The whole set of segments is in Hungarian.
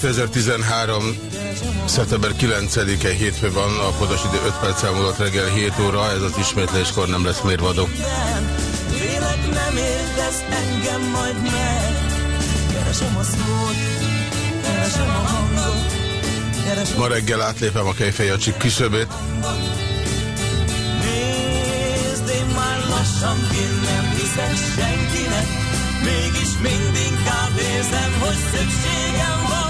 2013. szeptember 9-e hétfő van, a pontos idő 5 perc elmúlott reggel 7 óra, ez az ismétléskor nem lesz mérvadó. Nem, félek nem értesz engem majd meg Keresem a szót, keresem a hangot Keresem Ma reggel átlépem a Kejfejacsik küszöbét, Nézd, én már lassan nem hiszek senkinek Mégis mindinkább érzem, hogy szükségem van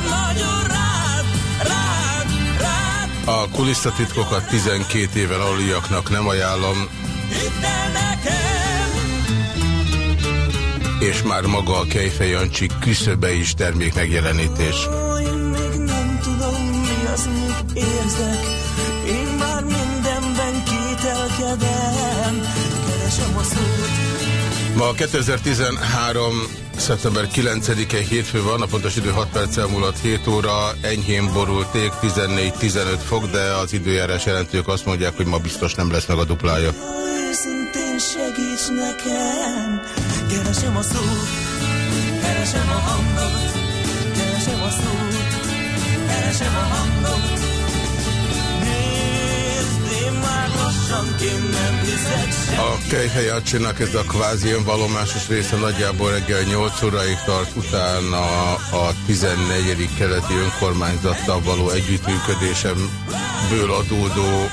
a kulisszatitkokat 12 éven aluliaknak nem ajánlom, és már maga a Kejfejancsi küszöbe is termék megjelenítés. Én már mindenben kételkedem Keresem a szót, Ma 2013. szeptember 9-e hétfő van, a pontos idő 6 perc elmúlott 7 óra, enyhén borult ég, 14-15 fok, de az időjárás jelentők azt mondják, hogy ma biztos nem lesz meg a duplája. Őszintén segíts nekem Keresem a szót Keresem a hangot Keresem a szót Keresem a hangot A Kejfejancsinak ez a kvázi önvallomásos része nagyjából reggel 8 óraig tart, utána a 14. keleti önkormányzattal való együttműködésemből adódó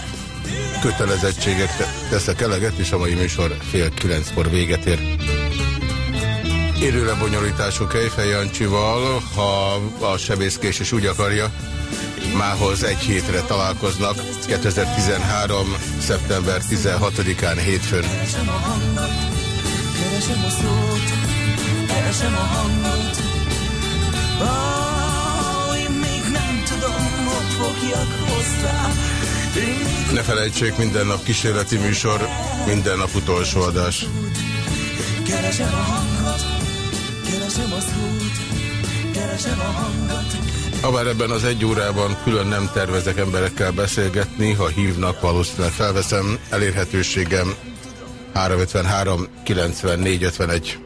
kötelezettségek te- teszek eleget, és a mai műsor fél kilenckor véget ér. Élő lebonyolítású Kejfej Jancsival, ha a sebészkés is úgy akarja, mához egy hétre találkoznak 2013. szeptember 16-án hétfőn. Keresem a hangot Keresem a szót Keresem a hangot Ó, én még nem tudom, hogy fogjak hozzá Én még Ne felejtsék, minden nap kísérleti műsor, minden nap utolsó adás. Keresem a hangot, keresem a szót, keresem a hangot. Habár ebben az egy órában külön nem tervezek emberekkel beszélgetni, ha hívnak, valószínűleg felveszem. Elérhetőségem 353 94 51.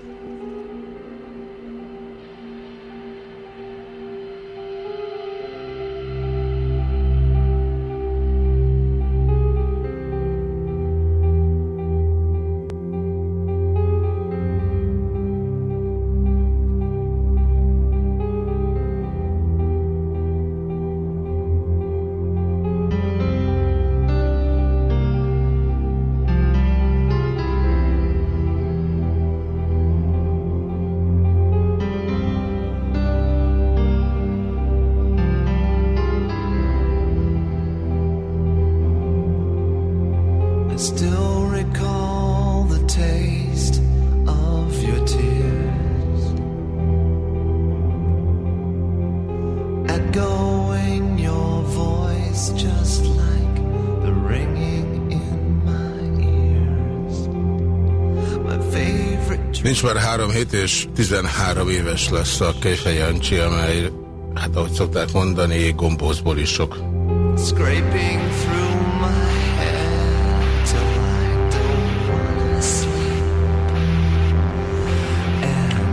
Nincs már három hét és 13 éves lesz a Kejfej Jancsi, amely, hát ahogy szokták mondani, gombózból is sok. scraping through my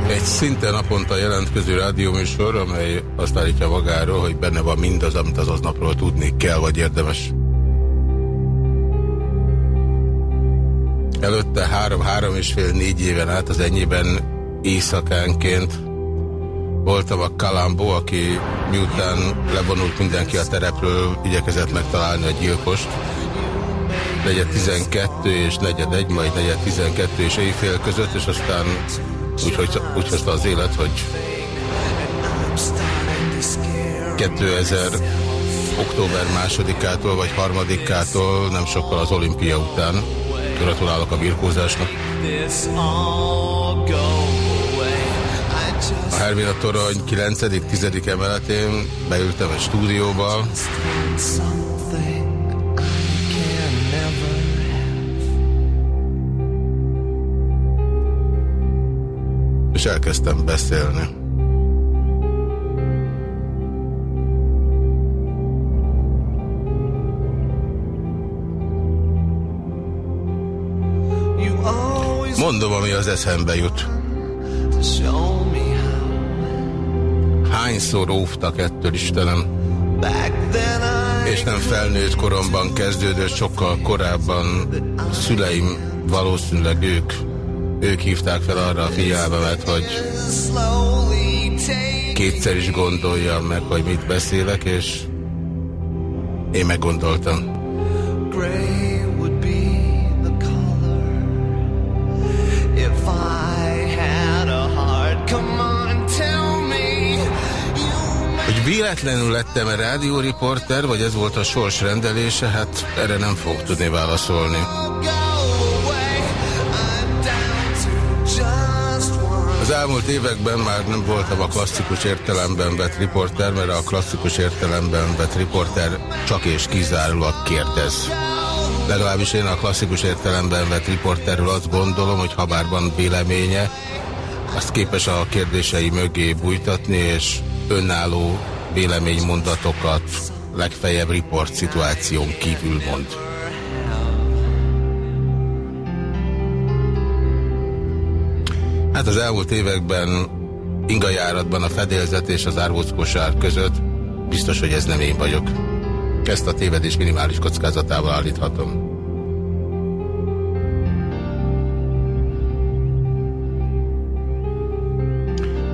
Egy szinte naponta jelentkező rádióműsor, amely azt állítja magáról, hogy benne van mindaz, amit az aznapról tudni kell, vagy érdemes. Előtte három, három és fél, négy éven át az ennyiben éjszakánként voltam a Kalambó, aki miután levonult mindenki a terepről, igyekezett megtalálni a gyilkost. Negyed 12 és negyed 1, majd negyed 12 és éjfél között, és aztán úgy, hogy, úgy hozta az élet, hogy I'm starting to scare 2000 október másodikától vagy harmadikától, nem sokkal az olimpia után. Gratulálok a birkózásnak. A Hermina Torony 9.-10. emeletén beültem a stúdióba. És elkezdtem beszélni. Mondom, ami az eszembe jut. Hányszor óvtak ettől, Istenem? És nem felnőtt koromban kezdődött, sokkal korábban szüleim, valószínűleg ők, ők hívták fel arra a figyelmemet, hogy kétszer is gondoljam meg, hogy mit beszélek, és én meggondoltam. Véletlenül lettem -e rádióriporter, vagy ez volt a sors rendelése, hát erre nem fog tudni válaszolni. Az elmúlt években már nem voltam a klasszikus értelemben vett riporter, mert a klasszikus értelemben vett riporter csak és kizárólag kérdez. Legalábbis én a klasszikus értelemben vett riporterről azt gondolom, hogy ha bár van véleménye, azt képes a kérdései mögé bújtatni, és önálló véleménymondatokat legfeljebb riport szituáción kívül mond. Hát az elmúlt években ingajáratban a fedélzet és az árvóckosár között biztos, hogy ez nem én vagyok. Ezt a tévedés minimális kockázatával állíthatom.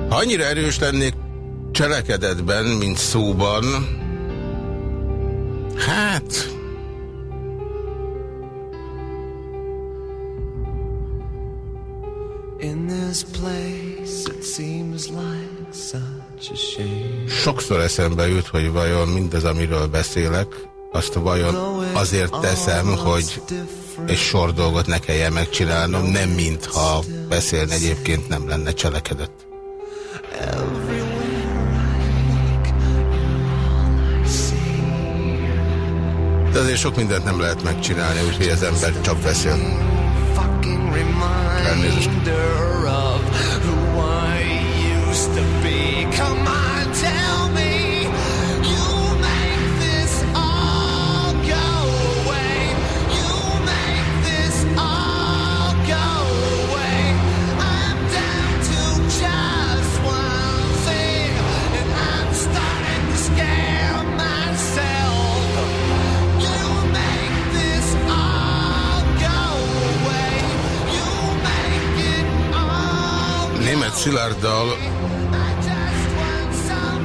Ha annyira erős lennék, cselekedetben, mint szóban, hát... Sokszor eszembe jut, hogy vajon mindez, amiről beszélek, azt vajon azért teszem, hogy egy sor dolgot ne kelljen megcsinálnom, nem mintha beszélni egyébként nem lenne cselekedet. De azért sok mindent nem lehet megcsinálni, úgyhogy az ember csak beszél. Elnézést. Szilárddal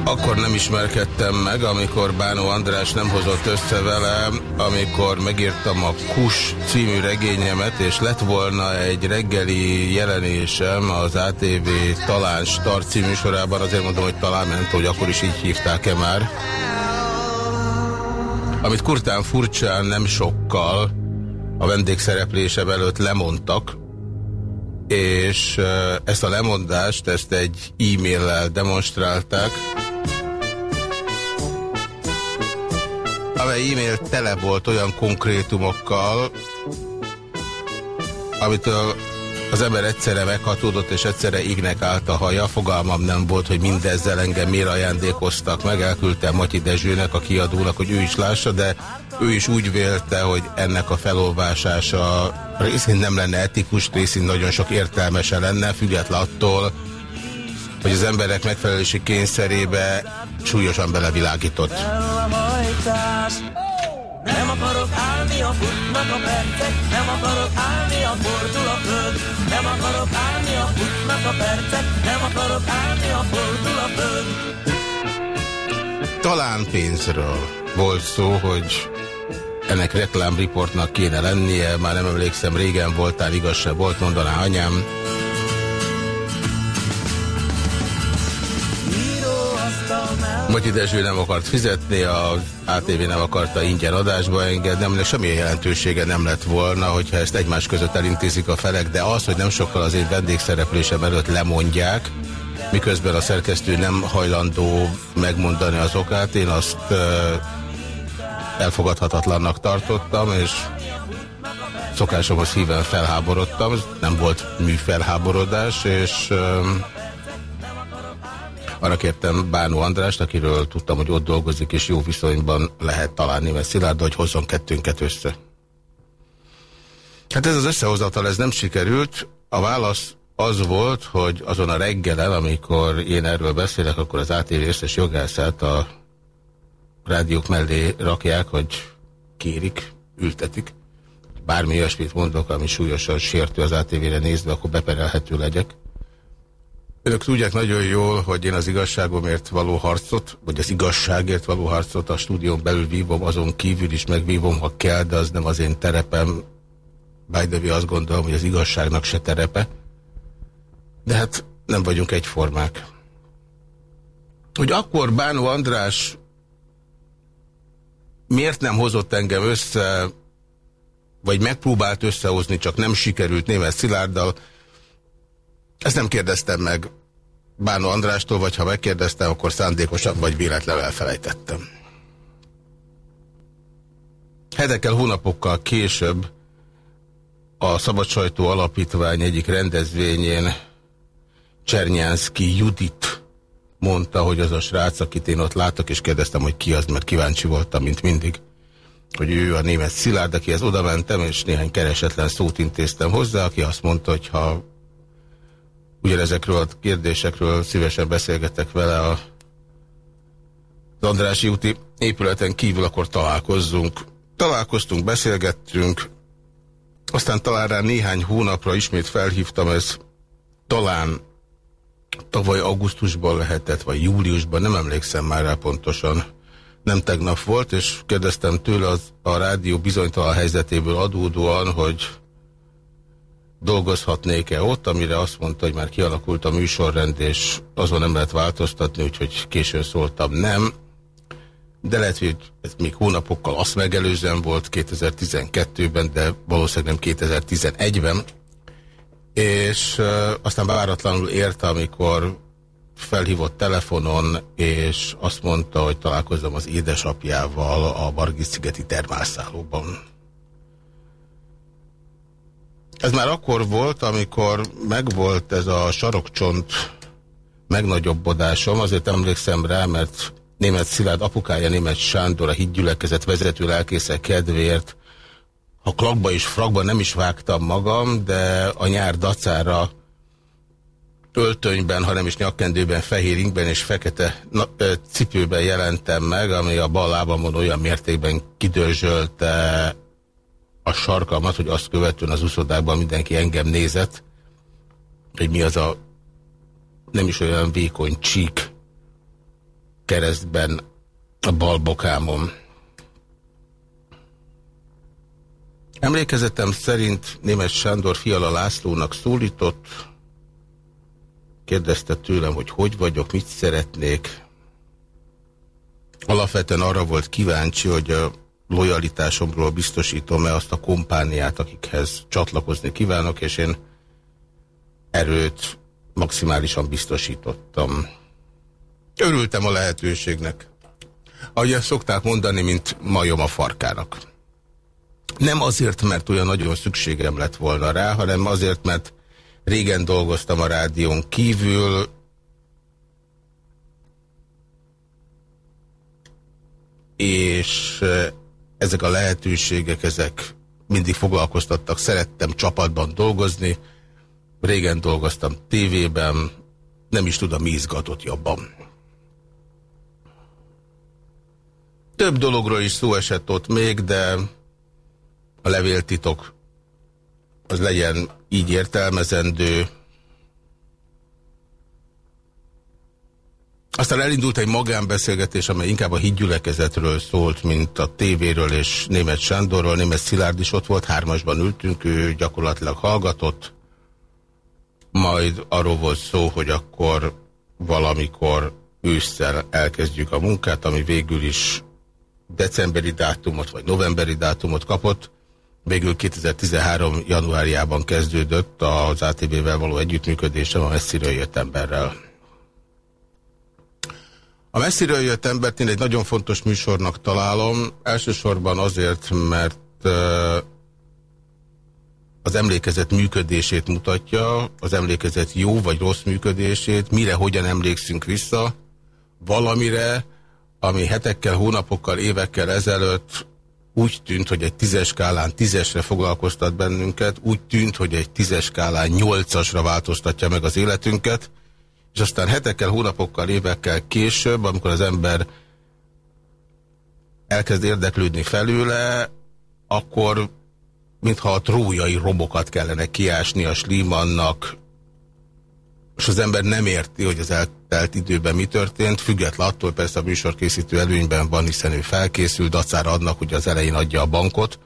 akkor nem ismerkedtem meg, amikor Bánó András nem hozott össze velem, amikor megírtam a Kus című regényemet, és lett volna egy reggeli jelenésem az ATV Talán Start című sorában, azért mondom, hogy talán ment, hogy akkor is így hívták-e már. Amit kurtán furcsán nem sokkal a vendégszereplésem előtt lemondtak, és ezt a lemondást, ezt egy e-maillel demonstrálták, amely e-mail tele volt olyan konkrétumokkal, amitől az ember egyszerre meghatódott, és egyszerre ignek állt a haja. Fogalmam nem volt, hogy mindezzel engem miért ajándékoztak meg. Elküldtem Matyi Dezsőnek, a kiadónak, hogy ő is lássa, de ő is úgy vélte, hogy ennek a felolvásása részén nem lenne etikus, részén nagyon sok értelmese lenne, független attól, hogy az emberek megfelelési kényszerébe súlyosan belevilágított. Nem akarok állni a futnak a percek, nem akarok állni a fordul a föld. Nem akarok állni a futnak a percek, nem akarok állni a fordul a föld. Talán pénzről volt szó, hogy ennek reklámriportnak kéne lennie, már nem emlékszem, régen voltál, igaz se volt, mondaná anyám. Somogyi Dezső nem akart fizetni, az ATV nem akarta ingyen adásba engedni, aminek semmilyen jelentősége nem lett volna, hogyha ezt egymás között elintézik a felek, de az, hogy nem sokkal az én vendégszereplésem előtt lemondják, miközben a szerkesztő nem hajlandó megmondani az okát, én azt elfogadhatatlannak tartottam, és szokásomhoz híven felháborodtam, nem volt műfelháborodás, és arra kértem Bánó Andrást, akiről tudtam, hogy ott dolgozik, és jó viszonyban lehet találni, mert Szilárd, hogy hozzon kettőnket össze. Hát ez az összehozatal, ez nem sikerült. A válasz az volt, hogy azon a reggelen, amikor én erről beszélek, akkor az ATV összes jogászát a rádiók mellé rakják, hogy kérik, ültetik. Bármi olyasmit mondok, ami súlyosan sértő az ATV-re nézve, akkor beperelhető legyek. Önök tudják nagyon jól, hogy én az igazságomért való harcot, vagy az igazságért való harcot a stúdión belül vívom, azon kívül is megvívom, ha kell, de az nem az én terepem. Bájdevi azt gondolom, hogy az igazságnak se terepe. De hát nem vagyunk egyformák. Hogy akkor Bánó András miért nem hozott engem össze, vagy megpróbált összehozni, csak nem sikerült német Szilárddal, ezt nem kérdeztem meg Bánó Andrástól, vagy ha megkérdeztem, akkor szándékosan vagy véletlenül elfelejtettem. Hetekkel, hónapokkal később a Szabadsajtó Alapítvány egyik rendezvényén Csernyánszki Judit mondta, hogy az a srác, akit én ott látok, és kérdeztem, hogy ki az, mert kíváncsi voltam, mint mindig, hogy ő a német Szilárd, akihez oda mentem, és néhány keresetlen szót intéztem hozzá, aki azt mondta, hogy ha ugyanezekről a kérdésekről szívesen beszélgetek vele a az Andrási úti épületen kívül, akkor találkozzunk. Találkoztunk, beszélgettünk, aztán talán rá néhány hónapra ismét felhívtam, ez talán tavaly augusztusban lehetett, vagy júliusban, nem emlékszem már rá pontosan, nem tegnap volt, és kérdeztem tőle az, a rádió bizonytalan helyzetéből adódóan, hogy dolgozhatnék-e ott, amire azt mondta, hogy már kialakult a műsorrend, és azon nem lehet változtatni, úgyhogy későn szóltam nem. De lehet, hogy ez még hónapokkal azt megelőzően volt 2012-ben, de valószínűleg nem 2011-ben. És aztán váratlanul érte, amikor felhívott telefonon, és azt mondta, hogy találkozom az édesapjával a Margit-szigeti termálszállóban. Ez már akkor volt, amikor megvolt ez a sarokcsont megnagyobbodásom, azért emlékszem rá, mert német Szilárd apukája, német Sándor, a hídgyülekezet vezető lelkészek kedvéért, ha klakba és frakba nem is vágtam magam, de a nyár dacára öltönyben, hanem is nyakkendőben, fehér inkben és fekete na, cipőben jelentem meg, ami a bal lábamon olyan mértékben kidőzsölte a sarkalmat, hogy azt követően az uszodákban mindenki engem nézett, hogy mi az a nem is olyan vékony csík keresztben a bal bokámon. Emlékezetem szerint német Sándor Fiala Lászlónak szólított, kérdezte tőlem, hogy hogy vagyok, mit szeretnék. Alapvetően arra volt kíváncsi, hogy a lojalitásomról biztosítom-e azt a kompániát, akikhez csatlakozni kívánok, és én erőt maximálisan biztosítottam. Örültem a lehetőségnek. Ahogy ezt szokták mondani, mint majom a farkának. Nem azért, mert olyan nagyon szükségem lett volna rá, hanem azért, mert régen dolgoztam a rádión kívül, és ezek a lehetőségek, ezek mindig foglalkoztattak, szerettem csapatban dolgozni, régen dolgoztam tévében, nem is tudom, mi izgatott jobban. Több dologról is szó esett ott még, de a levéltitok az legyen így értelmezendő, Aztán elindult egy magánbeszélgetés, amely inkább a hídgyülekezetről szólt, mint a tévéről és német Sándorról. Német Szilárd is ott volt, hármasban ültünk, ő gyakorlatilag hallgatott. Majd arról volt szó, hogy akkor valamikor ősszel elkezdjük a munkát, ami végül is decemberi dátumot vagy novemberi dátumot kapott. Végül 2013. januárjában kezdődött az ATV-vel való együttműködésem a messziről jött emberrel. A messziről jött embert én egy nagyon fontos műsornak találom, elsősorban azért, mert az emlékezet működését mutatja, az emlékezet jó vagy rossz működését, mire, hogyan emlékszünk vissza, valamire, ami hetekkel, hónapokkal, évekkel ezelőtt úgy tűnt, hogy egy tízes skálán tízesre foglalkoztat bennünket, úgy tűnt, hogy egy tízes skálán nyolcasra változtatja meg az életünket, és aztán hetekkel, hónapokkal, évekkel később, amikor az ember elkezd érdeklődni felőle, akkor mintha a trójai robokat kellene kiásni a Slimannak, és az ember nem érti, hogy az eltelt időben mi történt, független attól persze a műsorkészítő előnyben van, hiszen ő felkészül, dacára adnak, hogy az elején adja a bankot.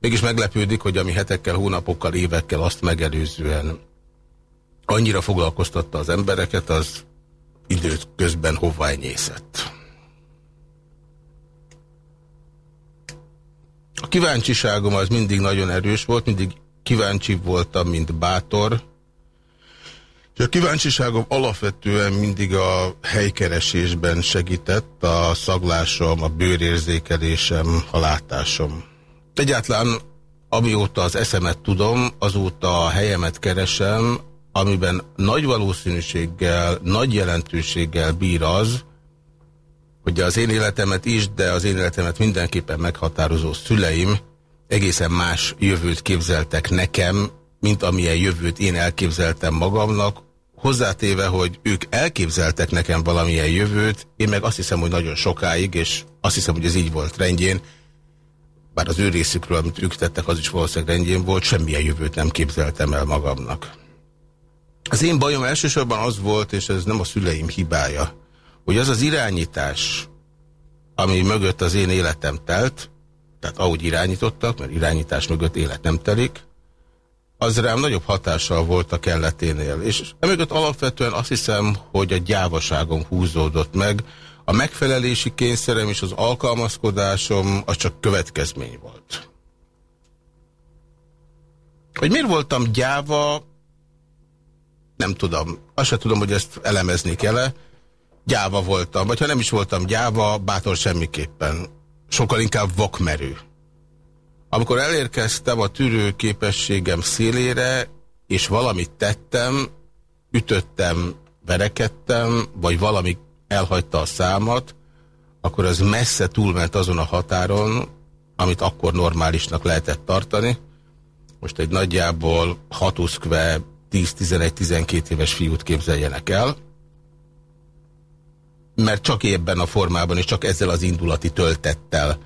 Mégis meglepődik, hogy ami hetekkel, hónapokkal, évekkel azt megelőzően annyira foglalkoztatta az embereket, az időt közben hová nyészett. A kíváncsiságom az mindig nagyon erős volt, mindig kíváncsi voltam, mint bátor, és a kíváncsiságom alapvetően mindig a helykeresésben segített, a szaglásom, a bőrérzékelésem, a látásom. Egyáltalán amióta az eszemet tudom, azóta a helyemet keresem, amiben nagy valószínűséggel, nagy jelentőséggel bír az, hogy az én életemet is, de az én életemet mindenképpen meghatározó szüleim egészen más jövőt képzeltek nekem, mint amilyen jövőt én elképzeltem magamnak, hozzátéve, hogy ők elképzeltek nekem valamilyen jövőt, én meg azt hiszem, hogy nagyon sokáig, és azt hiszem, hogy ez így volt rendjén, bár az ő részükről, amit ők tettek, az is valószínűleg rendjén volt, semmilyen jövőt nem képzeltem el magamnak. Az én bajom elsősorban az volt, és ez nem a szüleim hibája, hogy az az irányítás, ami mögött az én életem telt, tehát ahogy irányítottak, mert irányítás mögött élet nem telik, az rám nagyobb hatással volt a kelleténél. És emögött alapvetően azt hiszem, hogy a gyávaságom húzódott meg, a megfelelési kényszerem és az alkalmazkodásom az csak következmény volt. Hogy miért voltam gyáva, nem tudom. Azt sem tudom, hogy ezt elemezni kell-e. Gyáva voltam, vagy ha nem is voltam gyáva, bátor semmiképpen. Sokkal inkább vakmerő. Amikor elérkeztem a tűrő képességem szélére, és valamit tettem, ütöttem, verekedtem, vagy valami elhagyta a számat, akkor az messze túlment azon a határon, amit akkor normálisnak lehetett tartani. Most egy nagyjából hatuszkve 10-11-12 éves fiút képzeljenek el, mert csak ebben a formában és csak ezzel az indulati töltettel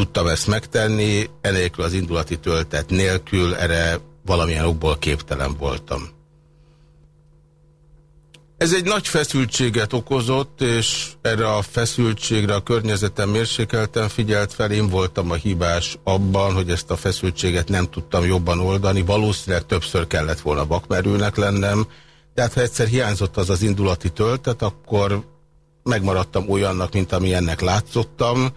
tudtam ezt megtenni, enélkül az indulati töltet nélkül erre valamilyen okból képtelen voltam. Ez egy nagy feszültséget okozott, és erre a feszültségre a környezetem mérsékelten figyelt fel. Én voltam a hibás abban, hogy ezt a feszültséget nem tudtam jobban oldani. Valószínűleg többször kellett volna bakmerőnek lennem. Tehát ha egyszer hiányzott az az indulati töltet, akkor megmaradtam olyannak, mint ami ennek látszottam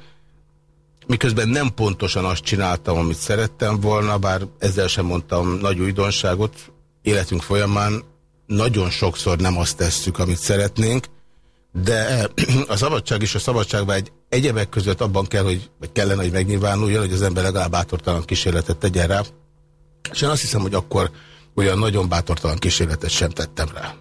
miközben nem pontosan azt csináltam, amit szerettem volna, bár ezzel sem mondtam nagy újdonságot, életünk folyamán nagyon sokszor nem azt tesszük, amit szeretnénk, de a szabadság és a szabadságvágy egyebek között abban kell, hogy, vagy kellene, hogy megnyilvánuljon, hogy az ember legalább bátortalan kísérletet tegyen rá. És én azt hiszem, hogy akkor olyan nagyon bátortalan kísérletet sem tettem rá.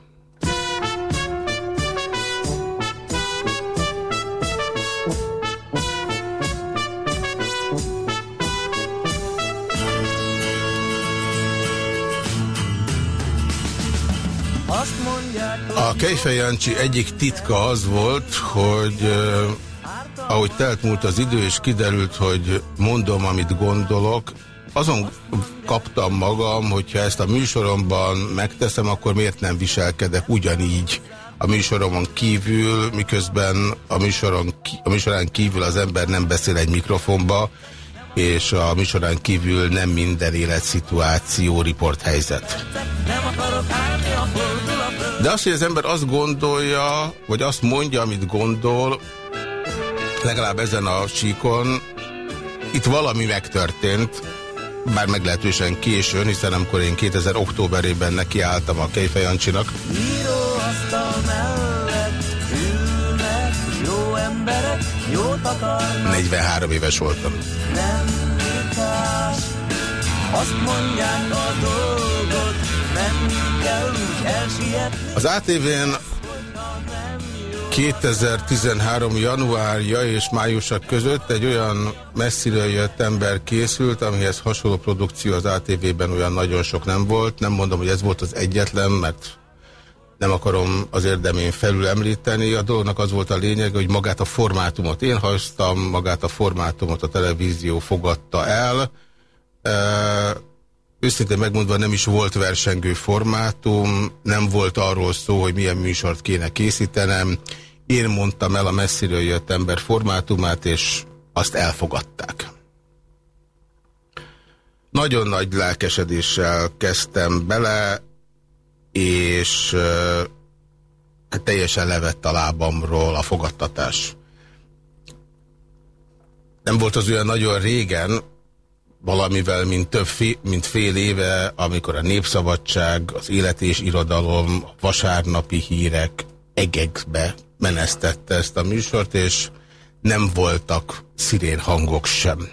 A Kejfej Jancsi egyik titka az volt, hogy eh, ahogy telt múlt az idő, és kiderült, hogy mondom, amit gondolok, azon kaptam magam, hogyha ezt a műsoromban megteszem, akkor miért nem viselkedek ugyanígy a műsoromon kívül, miközben a, műsoron, a műsorán kívül az ember nem beszél egy mikrofonba, és a műsorán kívül nem minden életszituáció riporthelyzet. Nem akarok állni a De az, hogy az ember azt gondolja, vagy azt mondja, amit gondol, legalább ezen a síkon, itt valami megtörtént, bár meglehetősen későn, hiszen amikor én 2000 októberében nekiálltam a Kejfejancsinak. Mellett ülnek jó emberek, jót akarnak. 43 éves voltam. Nem vitás, azt mondják a dolgot, Az ATV-n 2013. januárja és májusa között egy olyan messziről jött ember készült, amihez hasonló produkció az ATV-ben olyan nagyon sok nem volt. Nem mondom, hogy ez volt az egyetlen, mert nem akarom az érdemén felül említeni. A dolognak az volt a lényeg, hogy magát a formátumot én hoztam, magát a formátumot a televízió fogadta el. Őszintén megmondva nem is volt versengő formátum, nem volt arról szó, hogy milyen műsort kéne készítenem. Én mondtam el a messziről jött ember formátumát, és azt elfogadták. Nagyon nagy lelkesedéssel kezdtem bele, és hát teljesen levett a lábamról a fogadtatás. Nem volt az olyan nagyon régen, valamivel, mint több fél, mint fél éve, amikor a Népszabadság, az Élet és Irodalom, vasárnapi hírek egekbe menesztette ezt a műsort, és nem voltak szirén hangok sem.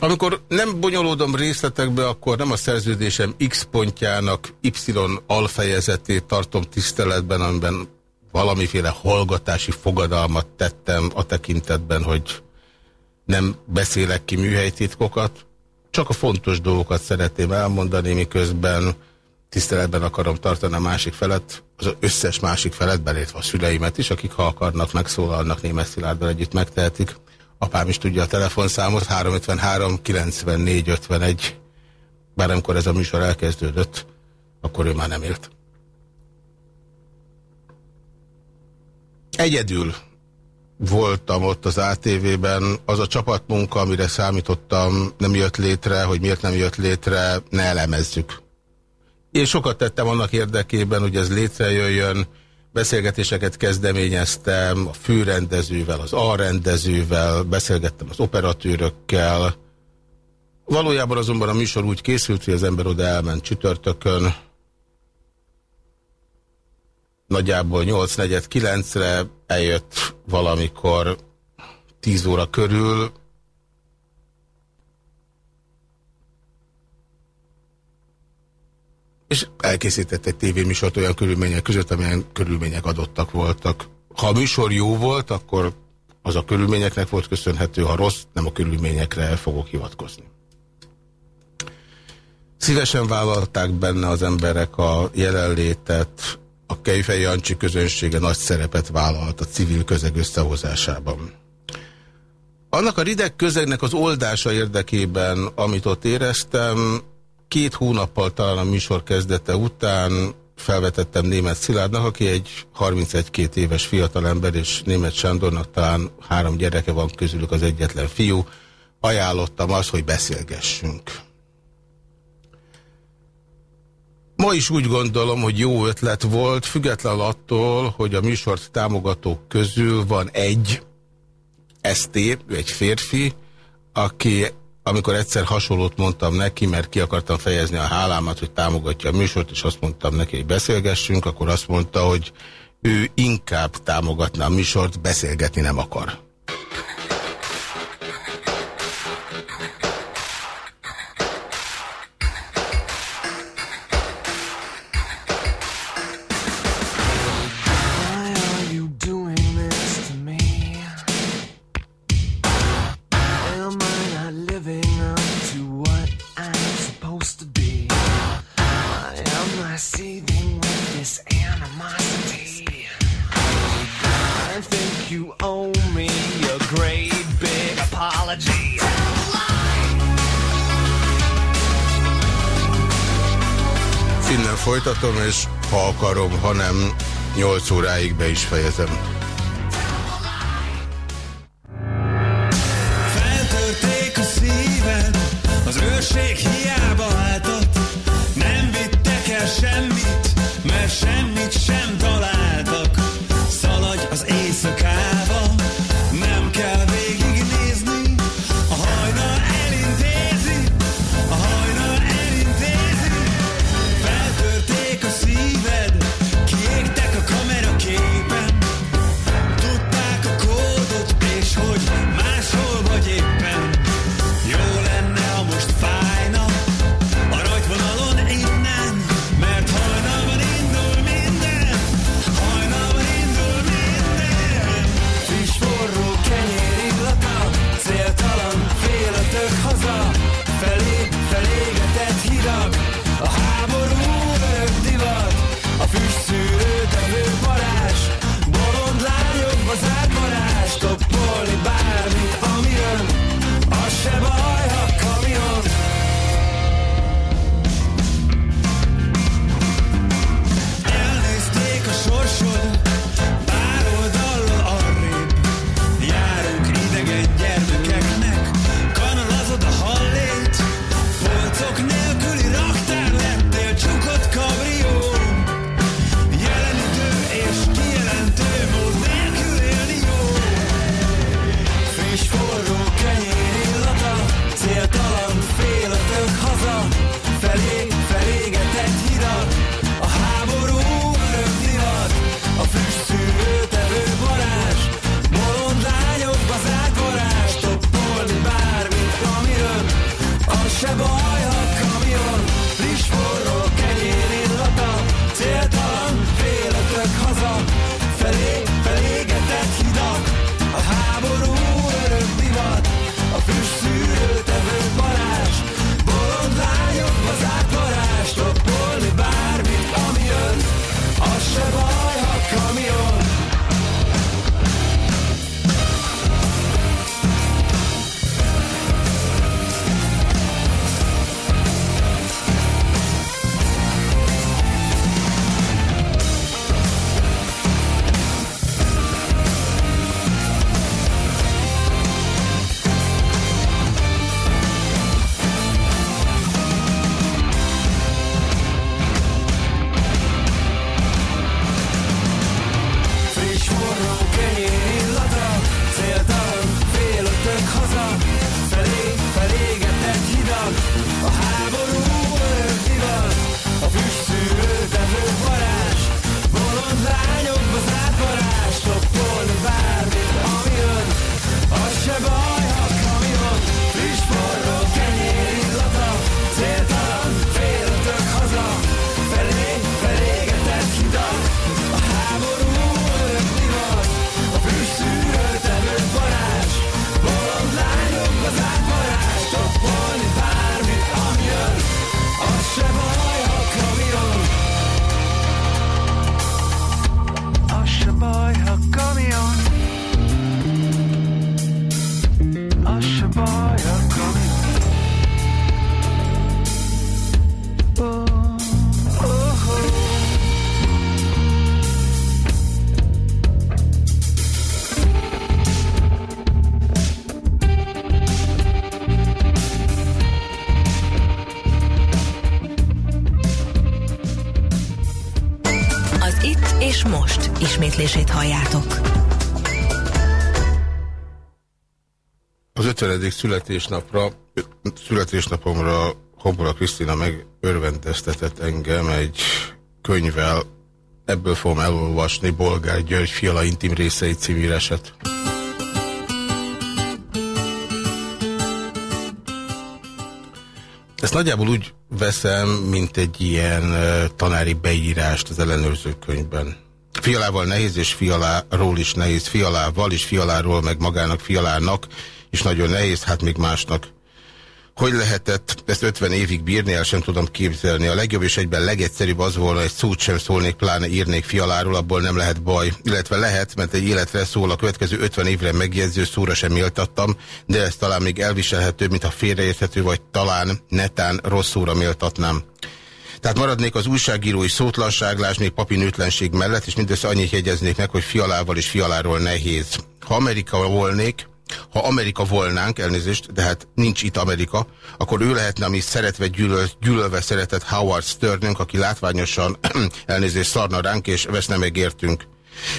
Amikor nem bonyolódom részletekbe, akkor nem a szerződésem X pontjának Y alfejezetét tartom tiszteletben, amiben valamiféle hallgatási fogadalmat tettem a tekintetben, hogy nem beszélek ki műhelytitkokat, csak a fontos dolgokat szeretném elmondani, miközben tiszteletben akarom tartani a másik felet, az összes másik felet, belétve a szüleimet is, akik ha akarnak, megszólalnak német Szilárddal együtt megtehetik. Apám is tudja a telefonszámot, 353 94 51. Bár amikor ez a műsor elkezdődött, akkor ő már nem élt. Egyedül voltam ott az ATV-ben, az a csapatmunka, amire számítottam, nem jött létre, hogy miért nem jött létre, ne elemezzük. Én sokat tettem annak érdekében, hogy ez létrejöjjön, beszélgetéseket kezdeményeztem a főrendezővel, az alrendezővel, beszélgettem az operatőrökkel. Valójában azonban a műsor úgy készült, hogy az ember oda elment csütörtökön, nagyjából 8-4-9-re eljött valamikor 10 óra körül, és elkészített egy tévéműsort olyan körülmények között, amilyen körülmények adottak voltak. Ha a műsor jó volt, akkor az a körülményeknek volt köszönhető, ha rossz, nem a körülményekre fogok hivatkozni. Szívesen vállalták benne az emberek a jelenlétet, a Kejfej Jancsi közönsége nagy szerepet vállalt a civil közeg összehozásában. Annak a rideg közegnek az oldása érdekében, amit ott éreztem, két hónappal talán a műsor kezdete után felvetettem német Szilárdnak, aki egy 31-2 éves fiatalember, és német Sándornak talán három gyereke van közülük az egyetlen fiú. Ajánlottam azt, hogy beszélgessünk. Ma is úgy gondolom, hogy jó ötlet volt, független attól, hogy a műsort támogatók közül van egy, ST, egy férfi, aki amikor egyszer hasonlót mondtam neki, mert ki akartam fejezni a hálámat, hogy támogatja a műsort, és azt mondtam neki, hogy beszélgessünk, akkor azt mondta, hogy ő inkább támogatna a műsort, beszélgetni nem akar. Folytatom, és ha akarom, ha nem, 8 óráig be is fejezem. control. Születésnapra, születésnapomra Hobola Krisztina megörvendeztetett engem egy könyvvel, ebből fogom elolvasni Bolgár György Fiala intim részei című íráset. Ezt nagyjából úgy veszem, mint egy ilyen tanári beírást az ellenőrző könyvben. Fialával nehéz, és fialáról is nehéz. Fialával és fialáról, meg magának fialának is nagyon nehéz, hát még másnak. Hogy lehetett ezt 50 évig bírni, el sem tudom képzelni. A legjobb és egyben legegyszerűbb az volna, egy szót sem szólnék, pláne írnék fialáról, abból nem lehet baj. Illetve lehet, mert egy életre szól, a következő 50 évre megjegyző szóra sem méltattam, de ez talán még elviselhető, mint a félreérthető, vagy talán netán rossz szóra méltatnám. Tehát maradnék az újságírói szótlanságlás, még papinőtlenség mellett, és mindössze annyit jegyeznék meg, hogy fialával és fialáról nehéz. Ha Amerika volnék, ha Amerika volnánk, elnézést, de hát nincs itt Amerika, akkor ő lehetne, ami szeretve gyűlöl, gyűlölve szeretett Howard Sternünk, aki látványosan elnézést szarna ránk, és veszne megértünk.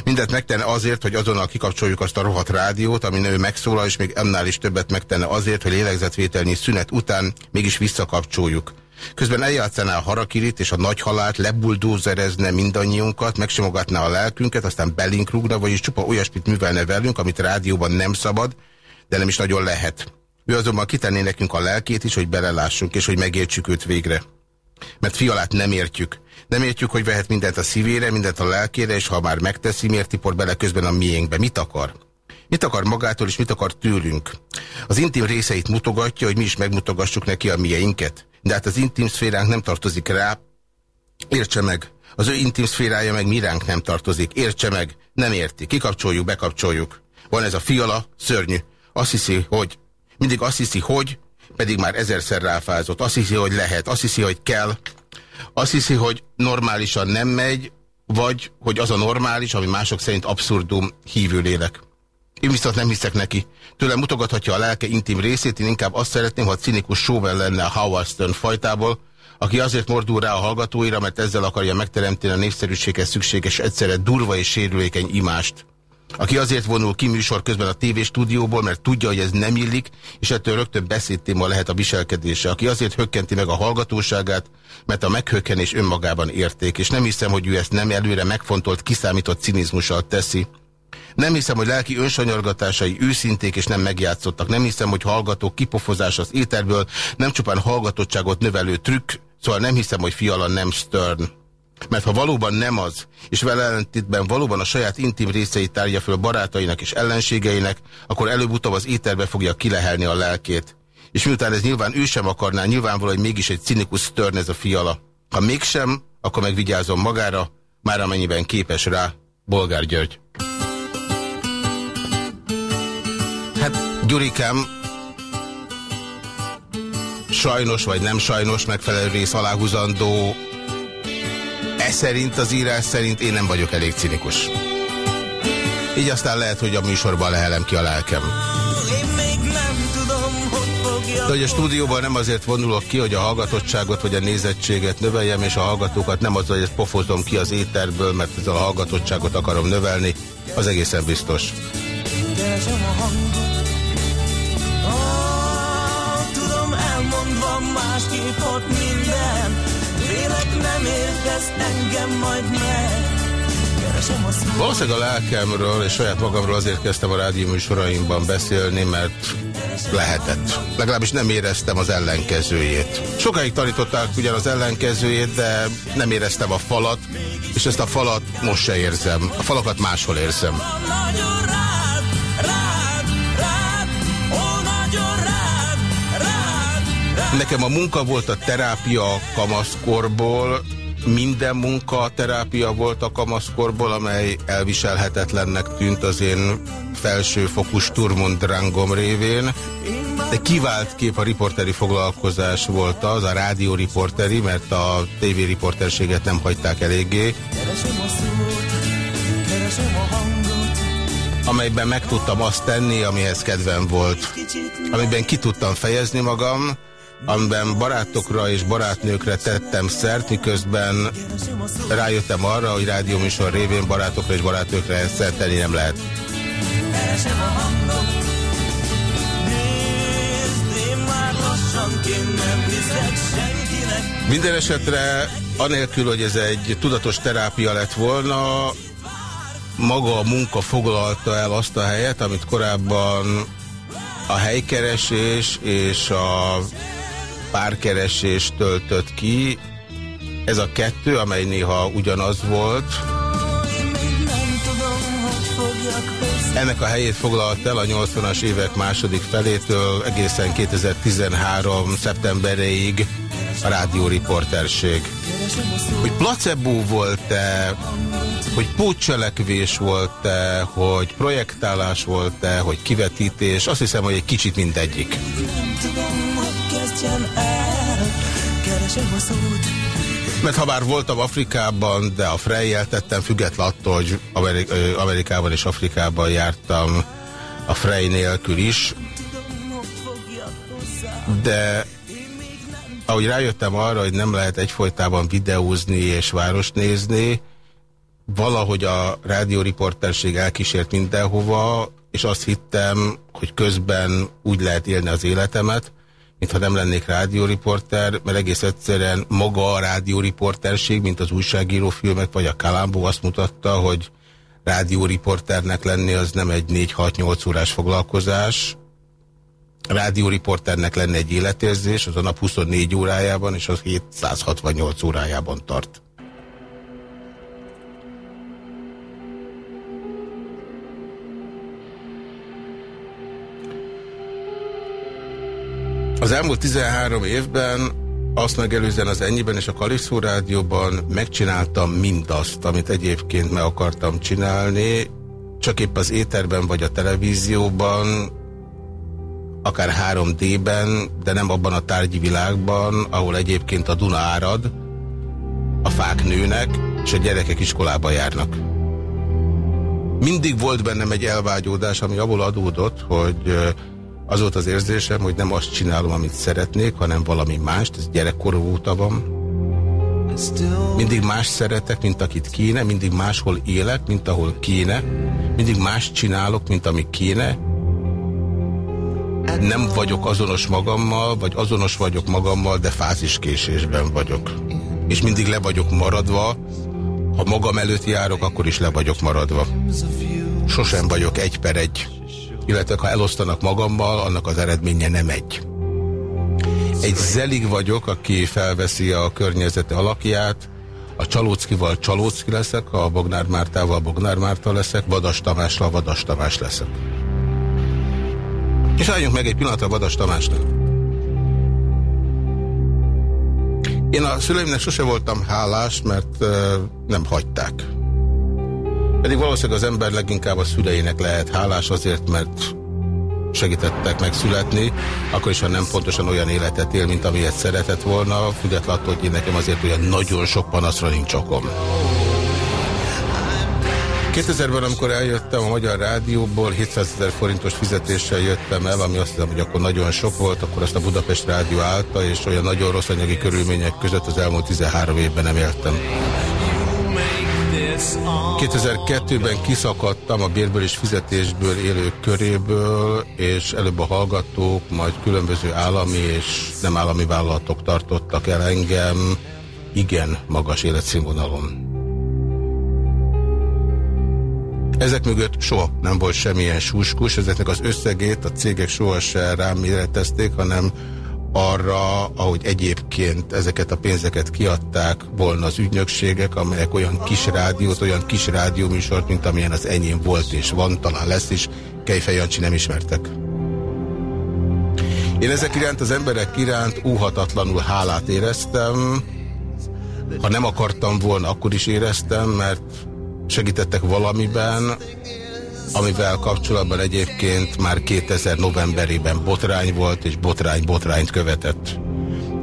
Mindent megtenne azért, hogy azonnal kikapcsoljuk azt a rohadt rádiót, ami ő megszólal, és még ennál is többet megtenne azért, hogy lélegzetvételnyi szünet után mégis visszakapcsoljuk. Közben eljátszaná a harakirit és a nagy halált, lebuldózerezne mindannyiunkat, megsimogatná a lelkünket, aztán belénk rúgna, vagyis csupa olyasmit művelne velünk, amit rádióban nem szabad, de nem is nagyon lehet. Ő azonban kitenné nekünk a lelkét is, hogy belelássunk, és hogy megértsük őt végre. Mert fialát nem értjük. Nem értjük, hogy vehet mindent a szívére, mindent a lelkére, és ha már megteszi, miért tipor bele közben a miénkbe. Mit akar? Mit akar magától, és mit akar tőlünk? Az intim részeit mutogatja, hogy mi is megmutogassuk neki a mieinket. De hát az intim szféránk nem tartozik rá. Értse meg. Az ő intim szférája meg miránk nem tartozik. Értse meg. Nem érti. Kikapcsoljuk, bekapcsoljuk. Van ez a fiala, szörnyű. Azt hiszi, hogy... Mindig azt hiszi, hogy, pedig már ezerszer ráfázott. Azt hiszi, hogy lehet. Azt hiszi, hogy kell. Azt hiszi, hogy normálisan nem megy, vagy hogy az a normális, ami mások szerint abszurdum hívő lélek. Én viszont nem hiszek neki. Tőlem mutogathatja a lelke intim részét, én inkább azt szeretném, ha cinikus showman lenne a Howard Stern fajtából, aki azért mordul rá a hallgatóira, mert ezzel akarja megteremteni a népszerűséghez szükséges egyszerre durva és sérülékeny imást. Aki azért vonul ki műsor közben a tévéstúdióból, mert tudja, hogy ez nem illik, és ettől rögtön beszédtéma lehet a viselkedése. Aki azért hökkenti meg a hallgatóságát, mert a meghökkenés önmagában érték, és nem hiszem, hogy ő ezt nem előre megfontolt, kiszámított cinizmussal teszi. Nem hiszem, hogy lelki önsanyargatásai őszinték és nem megjátszottak. Nem hiszem, hogy hallgatók kipofozás az éterből nem csupán hallgatottságot növelő trükk, szóval nem hiszem, hogy fiala nem Stern. Mert ha valóban nem az, és vele ellentétben valóban a saját intim részeit tárja föl barátainak és ellenségeinek, akkor előbb-utóbb az éterbe fogja kilehelni a lelkét. És miután ez nyilván ő sem akarná, nyilvánvaló, hogy mégis egy cinikus Stern ez a fiala. Ha mégsem, akkor megvigyázom magára, már amennyiben képes rá, Bolgár György. Hát, Gyurikám, sajnos vagy nem sajnos megfelelő rész aláhúzandó, e szerint, az írás szerint én nem vagyok elég cinikus. Így aztán lehet, hogy a műsorban lehelem ki a lelkem. De hogy a stúdióban nem azért vonulok ki, hogy a hallgatottságot vagy a nézettséget növeljem, és a hallgatókat nem az, hogy ezt pofozom ki az éterből, mert ezzel a hallgatottságot akarom növelni, az egészen biztos. keresem elmondva másképp ott minden. Vélek nem értesz engem majd meg. Valószínűleg a lelkemről és saját magamról azért kezdtem a rádió műsoraimban beszélni, mert lehetett. Legalábbis nem éreztem az ellenkezőjét. Sokáig tanították ugyan az ellenkezőjét, de nem éreztem a falat, és ezt a falat most se érzem. A falakat máshol érzem. Nekem a munka volt a terápia kamaszkorból, minden munka terápia volt a kamaszkorból, amely elviselhetetlennek tűnt az én felsőfokú Sturmund Drangom révén. De kivált kép a riporteri foglalkozás volt az, a rádióriporteri, mert a tévériporterséget nem hagyták eléggé, amelyben meg tudtam azt tenni, amihez kedvem volt. Amiben ki tudtam fejezni magam, amiben barátokra és barátnőkre tettem szert, miközben rájöttem arra, hogy rádióműsor révén barátokra és barátnőkre szert nem lehet. Minden esetre, anélkül, hogy ez egy tudatos terápia lett volna, maga a munka foglalta el azt a helyet, amit korábban a helykeresés és a párkeresés töltött ki. Ez a kettő, amely néha ugyanaz volt. Ennek a helyét foglalt el a 80-as évek második felétől egészen 2013. szeptemberéig a rádióriporterség. Hogy placebo volt-e, hogy pótcselekvés volt-e, hogy projektálás volt-e, hogy kivetítés, azt hiszem, hogy egy kicsit mindegyik. Kezdjem el. Keresem a szót. Mert ha bár voltam Afrikában, de a Freyjel tettem, független attól, hogy Amerikában és Afrikában jártam a Frey nélkül is, de ahogy rájöttem arra, hogy nem lehet egyfolytában videózni és város nézni, valahogy a rádióriporterség elkísért mindenhova, és azt hittem, hogy közben úgy lehet élni az életemet, mintha nem lennék rádióriporter, mert egész egyszerűen maga a rádióriporterség, mint az újságírófilmek, vagy a Kalambó azt mutatta, hogy rádióriporternek lenni az nem egy 4-6-8 órás foglalkozás, rádióriporternek lenne egy életérzés, az a nap 24 órájában, és az 768 órájában tart. Az elmúlt 13 évben azt megelőzően az Ennyiben és a Kalipszó Rádióban megcsináltam mindazt, amit egyébként meg akartam csinálni, csak épp az éterben vagy a televízióban, akár 3D-ben, de nem abban a tárgyi világban, ahol egyébként a Duna árad, a fák nőnek, és a gyerekek iskolába járnak. Mindig volt bennem egy elvágyódás, ami abból adódott, hogy az volt az érzésem, hogy nem azt csinálom, amit szeretnék, hanem valami mást, ez gyerekkorú óta van. Mindig más szeretek, mint akit kéne, mindig máshol élek, mint ahol kéne, mindig más csinálok, mint ami kéne. Nem vagyok azonos magammal, vagy azonos vagyok magammal, de fáziskésésben vagyok. És mindig le vagyok maradva, ha magam előtt járok, akkor is le vagyok maradva. Sosem vagyok egy per egy. Illetve ha elosztanak magammal, annak az eredménye nem egy. Egy zelig vagyok, aki felveszi a környezete alakját, a Csalóckival Csalócki leszek, a Bognár Mártával Bognár Márta leszek, Vadas Tamással Vadas Tamás leszek. És álljunk meg egy pillanatra Vadas Tamásnak. Én a szüleimnek sose voltam hálás, mert nem hagyták. Pedig valószínűleg az ember leginkább a szüleinek lehet hálás azért, mert segítettek megszületni, akkor is, ha nem pontosan olyan életet él, mint amilyet szeretett volna, függetlenül attól, hogy én nekem azért olyan nagyon sok panaszra nincs okom. 2000-ben, amikor eljöttem a Magyar Rádióból, 700 ezer forintos fizetéssel jöttem el, ami azt hiszem, hogy akkor nagyon sok volt, akkor azt a Budapest Rádió állta, és olyan nagyon rossz anyagi körülmények között az elmúlt 13 évben nem éltem. 2002-ben kiszakadtam a bérből és fizetésből élők köréből, és előbb a hallgatók, majd különböző állami és nem állami vállalatok tartottak el engem igen magas életszínvonalon. Ezek mögött soha nem volt semmilyen súskus, ezeknek az összegét a cégek soha se rám méretezték, hanem arra, ahogy egyébként ezeket a pénzeket kiadták volna az ügynökségek, amelyek olyan kis rádiót, olyan kis rádióműsort, mint amilyen az enyém volt és van, talán lesz is, Kejfej Jancsi nem ismertek. Én ezek iránt az emberek iránt óhatatlanul hálát éreztem, ha nem akartam volna, akkor is éreztem, mert segítettek valamiben, amivel kapcsolatban egyébként már 2000 novemberében botrány volt, és botrány botrányt követett.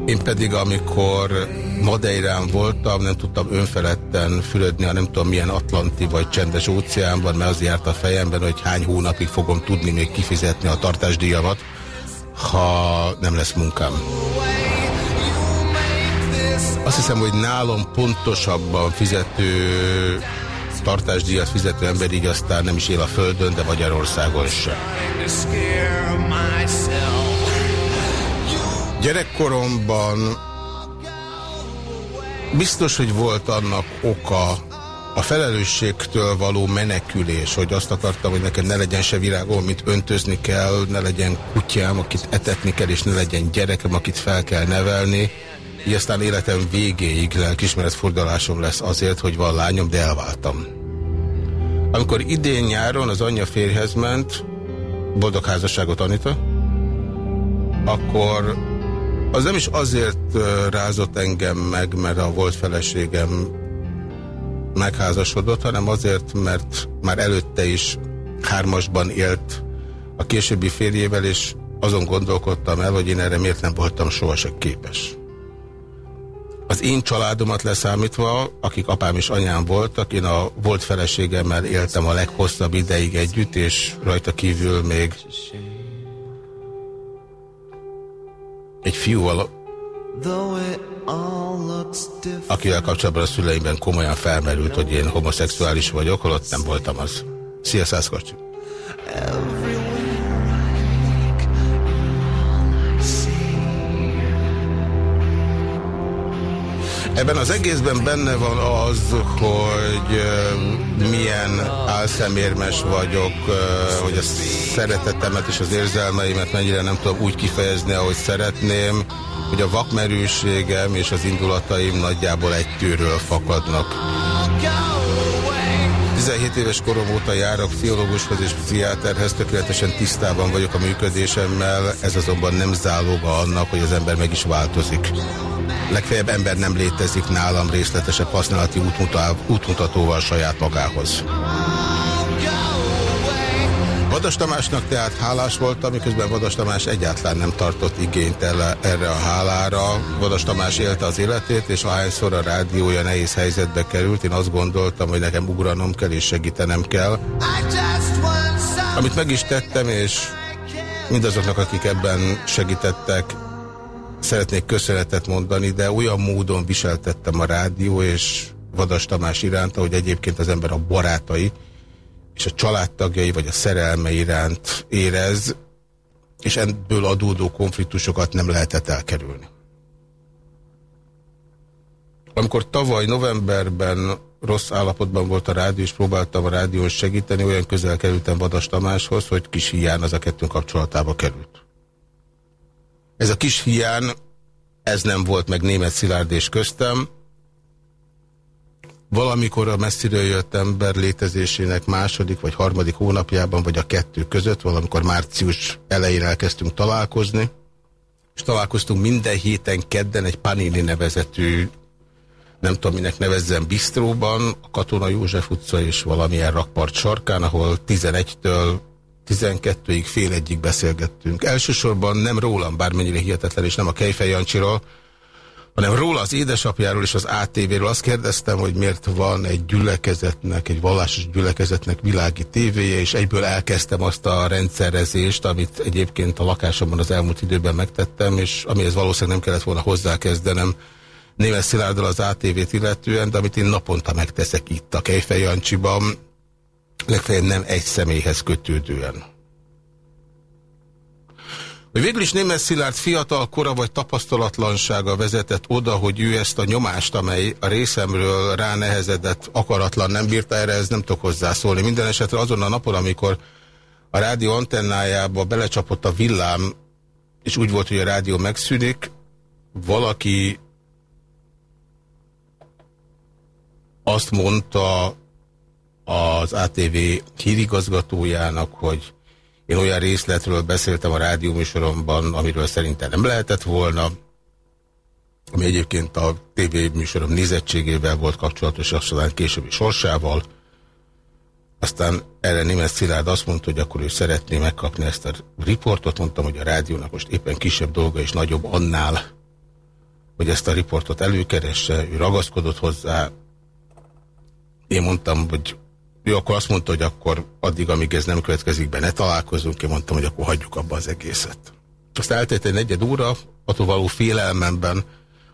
Én pedig, amikor Madeirán voltam, nem tudtam önfeledten fülödni, ha nem tudom milyen Atlanti vagy csendes óceánban, mert az járt a fejemben, hogy hány hónapig fogom tudni még kifizetni a tartásdíjamat, ha nem lesz munkám. Azt hiszem, hogy nálam pontosabban fizető tartásdíjat fizető ember így aztán nem is él a földön, de Magyarországon sem. Gyerekkoromban biztos, hogy volt annak oka, a felelősségtől való menekülés, hogy azt akartam, hogy nekem ne legyen se virágom, amit öntözni kell, ne legyen kutyám, akit etetni kell, és ne legyen gyerekem, akit fel kell nevelni. Így aztán életem végéig lelkismeret fordulásom lesz azért, hogy van lányom, de elváltam. Amikor idén nyáron az anyja férjhez ment, boldog házasságot Anita, akkor az nem is azért rázott engem meg, mert a volt feleségem megházasodott, hanem azért, mert már előtte is hármasban élt a későbbi férjével, és azon gondolkodtam el, hogy én erre miért nem voltam sohasem képes. Az én családomat leszámítva, akik apám és anyám voltak, én a volt feleségemmel éltem a leghosszabb ideig együtt, és rajta kívül még egy fiúval, akivel kapcsolatban a szüleimben komolyan felmerült, hogy én homoszexuális vagyok, holott nem voltam az. Szia, Szászkocsi! Ebben az egészben benne van az, hogy milyen álszemérmes vagyok, hogy a szeretetemet és az érzelmeimet mennyire nem tudom úgy kifejezni, ahogy szeretném, hogy a vakmerőségem és az indulataim nagyjából egy tűről fakadnak. 17 éves korom óta járok pszichológushoz és pszichiáterhez, tökéletesen tisztában vagyok a működésemmel, ez azonban nem záloga annak, hogy az ember meg is változik. Legfeljebb ember nem létezik nálam részletesebb használati útmutatóval saját magához. Vadas Tamásnak tehát hálás voltam, miközben Vadas Tamás egyáltalán nem tartott igényt erre a hálára. Vadas Tamás élte az életét, és ahányszor a rádiója nehéz helyzetbe került, én azt gondoltam, hogy nekem ugranom kell és segítenem kell. Amit meg is tettem, és mindazoknak, akik ebben segítettek, szeretnék köszönetet mondani, de olyan módon viseltettem a rádió és Vadas Tamás iránt, ahogy egyébként az ember a barátai, és a családtagjai vagy a szerelme iránt érez, és ebből adódó konfliktusokat nem lehetett elkerülni. Amikor tavaly novemberben rossz állapotban volt a rádió, és próbáltam a rádión segíteni, olyan közel kerültem Vadas Tamáshoz, hogy kis hián az a kettőnk kapcsolatába került. Ez a kis hián, ez nem volt meg német Szilárd és köztem, valamikor a messziről jött ember létezésének második vagy harmadik hónapjában, vagy a kettő között, valamikor március elején elkezdtünk találkozni, és találkoztunk minden héten kedden egy Panini nevezetű, nem tudom minek nevezzem, bistróban, a Katona József utca és valamilyen rakpart sarkán, ahol 11-től 12-ig fél egyig beszélgettünk. Elsősorban nem rólam, bármennyire hihetetlen, és nem a Kejfej Jancsiról, hanem róla az édesapjáról és az ATV-ről azt kérdeztem, hogy miért van egy gyülekezetnek, egy vallásos gyülekezetnek világi tévéje, és egyből elkezdtem azt a rendszerezést, amit egyébként a lakásomban az elmúlt időben megtettem, és amihez valószínűleg nem kellett volna hozzákezdenem Némes Szilárddal az ATV-t illetően, de amit én naponta megteszek itt a Kejfej Jancsiban, legfeljebb nem egy személyhez kötődően. Végül is Németh Szilárd fiatal kora vagy tapasztalatlansága vezetett oda, hogy ő ezt a nyomást, amely a részemről ránehezedett, akaratlan nem bírta erre, ez nem tudok hozzászólni. Minden esetre azon a napon, amikor a rádió antennájába belecsapott a villám, és úgy volt, hogy a rádió megszűnik, valaki azt mondta az ATV hírigazgatójának, hogy én olyan részletről beszéltem a rádióműsoromban, amiről szerintem nem lehetett volna, ami egyébként a tévéműsorom nézettségével volt kapcsolatos, aztán későbbi sorsával. Aztán erre Német Szilárd azt mondta, hogy akkor ő szeretné megkapni ezt a riportot. Mondtam, hogy a rádiónak most éppen kisebb dolga és nagyobb annál, hogy ezt a riportot előkeresse. Ő ragaszkodott hozzá. Én mondtam, hogy ő akkor azt mondta, hogy akkor addig, amíg ez nem következik be, ne találkozunk. Én mondtam, hogy akkor hagyjuk abba az egészet. Azt eltelt egy negyed óra, attól való félelmemben,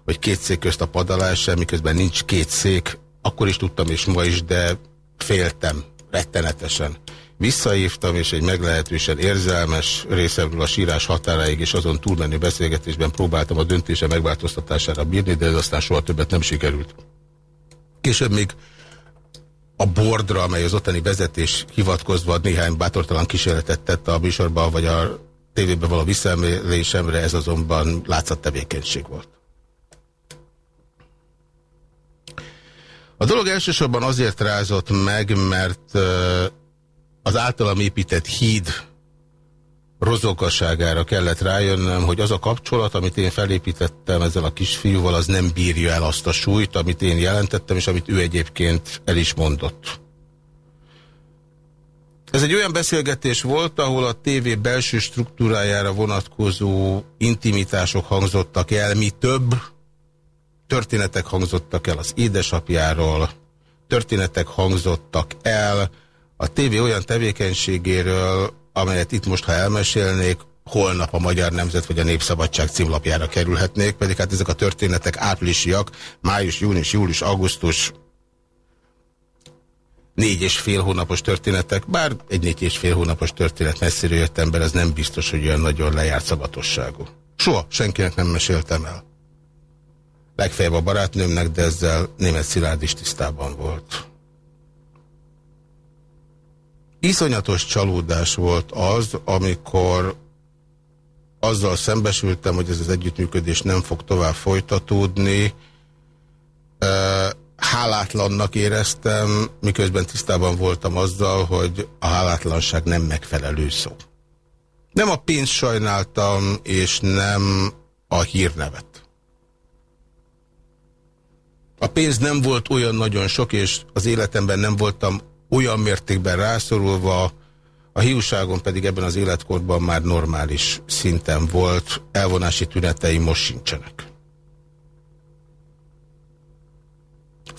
hogy két szék közt a padalás, miközben nincs két szék, akkor is tudtam, és ma is, de féltem, rettenetesen. Visszaívtam, és egy meglehetősen érzelmes részemről a sírás határáig és azon túlmenő beszélgetésben próbáltam a döntése megváltoztatására bírni, de ez aztán soha többet nem sikerült. Később még a bordra, amely az ottani vezetés hivatkozva néhány bátortalan kísérletet tett a műsorban, vagy a tévében való visszaemelésemre, ez azonban látszat tevékenység volt. A dolog elsősorban azért rázott meg, mert az általam épített híd rozokasságára kellett rájönnöm, hogy az a kapcsolat, amit én felépítettem ezzel a kisfiúval, az nem bírja el azt a súlyt, amit én jelentettem, és amit ő egyébként el is mondott. Ez egy olyan beszélgetés volt, ahol a tévé belső struktúrájára vonatkozó intimitások hangzottak el, mi több történetek hangzottak el az édesapjáról, történetek hangzottak el a tévé olyan tevékenységéről, amelyet itt most, ha elmesélnék, holnap a Magyar Nemzet vagy a Népszabadság címlapjára kerülhetnék, pedig hát ezek a történetek áprilisiak, május, június, július, augusztus, négy és fél hónapos történetek, bár egy négy és fél hónapos történet messziről jött ember, ez nem biztos, hogy olyan nagyon lejárt szabatosságú. Soha senkinek nem meséltem el. Legfeljebb a barátnőmnek, de ezzel német Szilárd is tisztában volt. Iszonyatos csalódás volt az, amikor azzal szembesültem, hogy ez az együttműködés nem fog tovább folytatódni. Hálátlannak éreztem, miközben tisztában voltam azzal, hogy a hálátlanság nem megfelelő szó. Nem a pénzt sajnáltam, és nem a hírnevet. A pénz nem volt olyan nagyon sok, és az életemben nem voltam olyan mértékben rászorulva a hiúságon pedig ebben az életkorban már normális szinten volt, elvonási tünetei most sincsenek.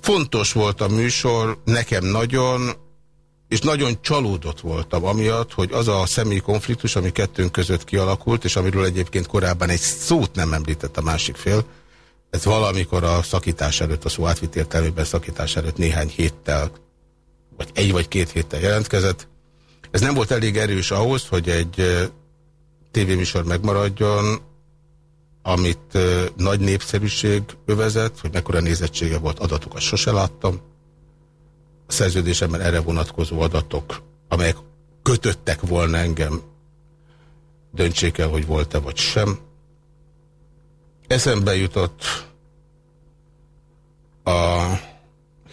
Fontos volt a műsor, nekem nagyon, és nagyon csalódott voltam amiatt, hogy az a személyi konfliktus, ami kettőnk között kialakult, és amiről egyébként korábban egy szót nem említett a másik fél, ez valamikor a szakítás előtt, a szó átvitt értelmében szakítás előtt néhány héttel, vagy egy vagy két héttel jelentkezett. Ez nem volt elég erős ahhoz, hogy egy tévéműsor megmaradjon, amit nagy népszerűség övezett, hogy mekkora nézettsége volt, adatokat sose láttam. A szerződésemben erre vonatkozó adatok, amelyek kötöttek volna engem, döntsék el, hogy volt-e vagy sem. Eszembe jutott a